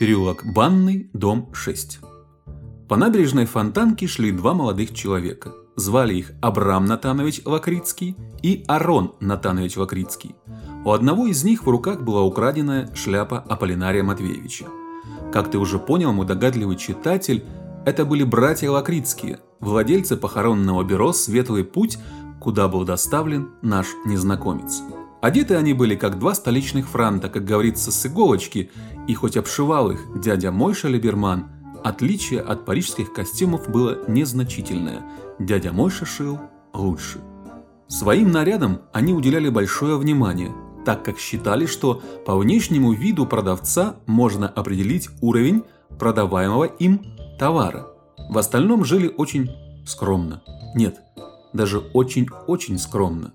Переулок Банный, дом 6. По набережной Фонтанки шли два молодых человека. Звали их Абрам Натанович Лакрицкий и Арон Натанович Лакрицкий. У одного из них в руках была украденная шляпа Аполлинария Матвеевича. Как ты уже понял, мой догадливый читатель, это были братья Лакрицкие, владельцы похоронного бюро «Светлый путь», куда был доставлен наш незнакомец. Одеты они были как два столичных франта, как говорится, с иголочки, и хоть обшивал их дядя Мойша Либерман, отличие от парижских костюмов было незначительное. Дядя Мойша шил лучше. Своим нарядам они уделяли большое внимание, так как считали, что по внешнему виду продавца можно определить уровень продаваемого им товара. В остальном жили очень скромно. Нет, даже очень-очень скромно.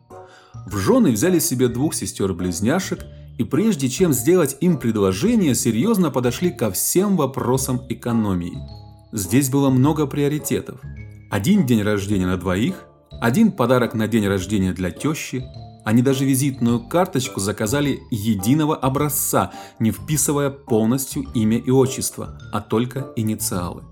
В жены взяли себе двух сестер-близняшек и прежде чем сделать им предложение, серьезно подошли ко всем вопросам экономии. Здесь было много приоритетов. Один день рождения на двоих, один подарок на день рождения для тещи. Они даже визитную карточку заказали единого образца, не вписывая полностью имя и отчество, а только инициалы.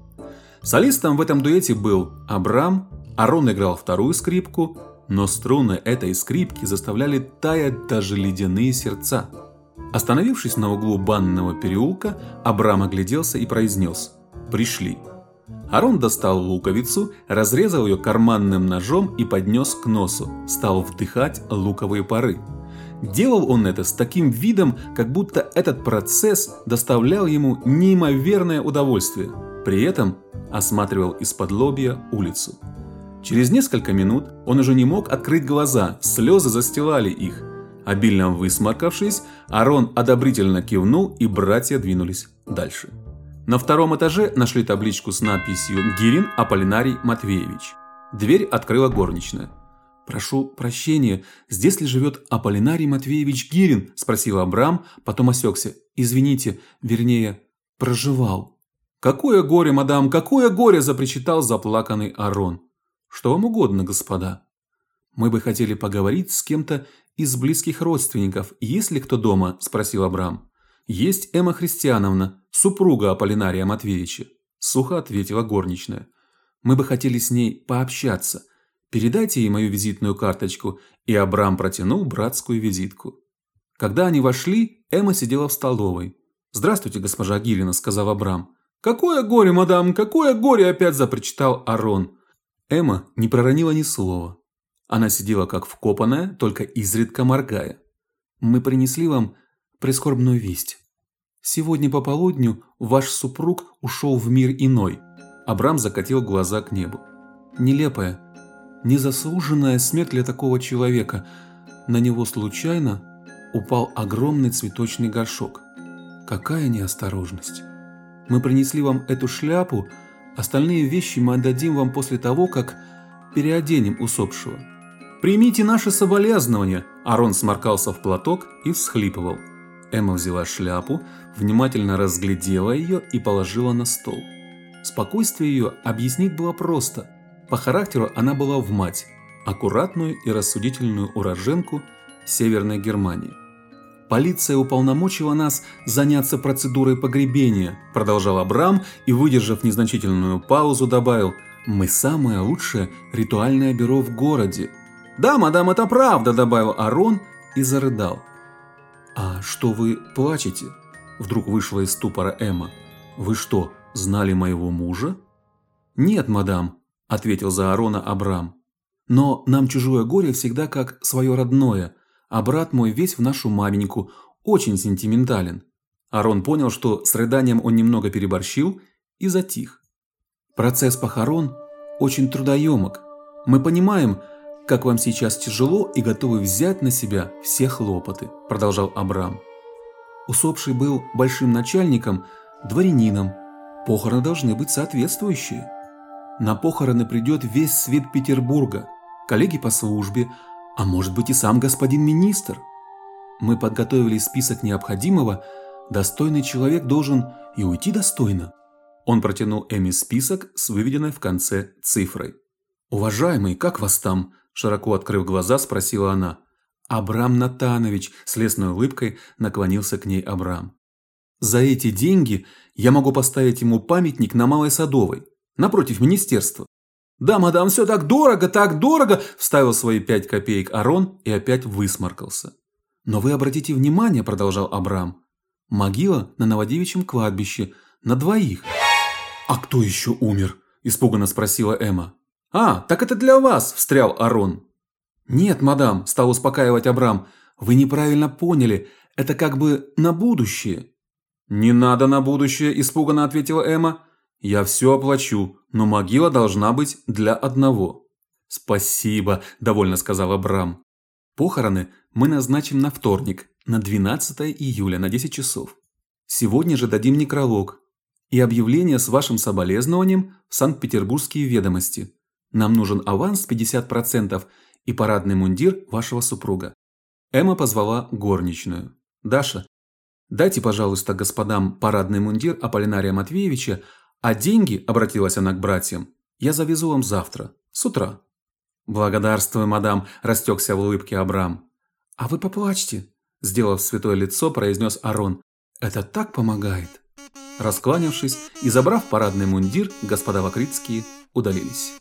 Солистом в этом дуэте был Абрам, Арон играл вторую скрипку, но струны этой скрипки заставляли таять даже ледяные сердца. Остановившись на углу банного переулка, Абрам огляделся и произнес «Пришли». Арон достал луковицу, разрезал ее карманным ножом и поднес к носу, стал вдыхать луковые пары. Делал он это с таким видом, как будто этот процесс доставлял ему неимоверное удовольствие. При этом осматривал из-под лобья улицу. Через несколько минут он уже не мог открыть глаза, слезы застилали их. Обильно высморкавшись, Арон одобрительно кивнул, и братья двинулись дальше. На втором этаже нашли табличку с надписью «Гирин Аполлинарий Матвеевич». Дверь открыла горничная. «Прошу прощения, здесь ли живет Аполлинарий Матвеевич Гирин?» – спросил Абрам, потом осекся. «Извините, вернее, проживал». «Какое горе, мадам, какое горе!» – запричитал заплаканный Арон. Что вам угодно, господа? Мы бы хотели поговорить с кем-то из близких родственников. Есть ли кто дома? спросил Абрам. Есть Эмма Христиановна, супруга Аполлинария Матвеевича, сухо ответила горничная. Мы бы хотели с ней пообщаться. Передайте ей мою визитную карточку, и Абрам протянул братскую визитку. Когда они вошли, Эмма сидела в столовой. "Здравствуйте, госпожа Гирина", сказал Абрам. "Какое горе, мадам, какое горе", опять запричитал Арон. Эмма не проронила ни слова. Она сидела как вкопанная, только изредка моргая. Мы принесли вам прискорбную весть. Сегодня по полудню ваш супруг ушел в мир иной. Абрам закатил глаза к небу. Нелепая, незаслуженная смерть для такого человека. На него случайно упал огромный цветочный горшок. Какая неосторожность. Мы принесли вам эту шляпу, Остальные вещи мы отдадим вам после того, как переоденем усопшего. Примите наши соболезнования. Арон сморкался в платок и всхлипывал. Эмма взяла шляпу, внимательно разглядела ее и положила на стол. Спокойствие ее объяснить было просто. По характеру она была в мать, аккуратную и рассудительную уроженку Северной Германии. Полиция уполномочила нас заняться процедурой погребения, продолжал Абрам и, выдержав незначительную паузу, добавил: "Мы самое лучшее ритуальное бюро в городе". "Да, мадам, это правда", добавил Арон и зарыдал. "А что вы плачете?" вдруг вышла из ступора Эмма. "Вы что, знали моего мужа?" "Нет, мадам", ответил за Арона Абрам. "Но нам чужое горе всегда как свое родное" а брат мой весь в нашу маменьку, очень сентиментален. Арон понял, что с рыданием он немного переборщил и затих. Процесс похорон очень трудоемок. Мы понимаем, как вам сейчас тяжело и готовы взять на себя все хлопоты, продолжал Абрам. Усопший был большим начальником, дворянином. Похороны должны быть соответствующие. На похороны придет весь свет Петербурга, коллеги по службе, а может быть и сам господин министр. Мы подготовили список необходимого, достойный человек должен и уйти достойно. Он протянул Эми список с выведенной в конце цифрой. Уважаемый, как вас там? широко открыв глаза, спросила она. Абрам Натанович с лесной улыбкой наклонился к ней Абрам. За эти деньги я могу поставить ему памятник на Малой Садовой, напротив министерства. Да, мадам, все так дорого, так дорого, вставил свои пять копеек Арон и опять высморкался. Но вы обратите внимание, продолжал Абрам, могила на Новодевичьем кладбище на двоих. А кто еще умер? испуганно спросила Эмма. А, так это для вас, встрял Арон. Нет, мадам, стал успокаивать Абрам. Вы неправильно поняли. Это как бы на будущее. Не надо на будущее, испуганно ответила Эмма. Я все оплачу, но могила должна быть для одного. Спасибо, довольно сказал Абрам. Похороны мы назначим на вторник, на 12 июля на 10 часов. Сегодня же дадим некролог и объявление с вашим соболезнованием в Санкт-Петербургские ведомости. Нам нужен аванс 50% и парадный мундир вашего супруга. Эмма позвала горничную. Даша, дайте, пожалуйста, господам парадный мундир Аполлинария Матвеевича, а деньги, обратилась она к братьям, я завезу вам завтра, с утра. Благодарствую, мадам, растекся в улыбке Абрам. А вы поплачьте, сделав святое лицо, произнес Арон. Это так помогает. Раскланявшись и забрав парадный мундир, господа Вакритские удалились.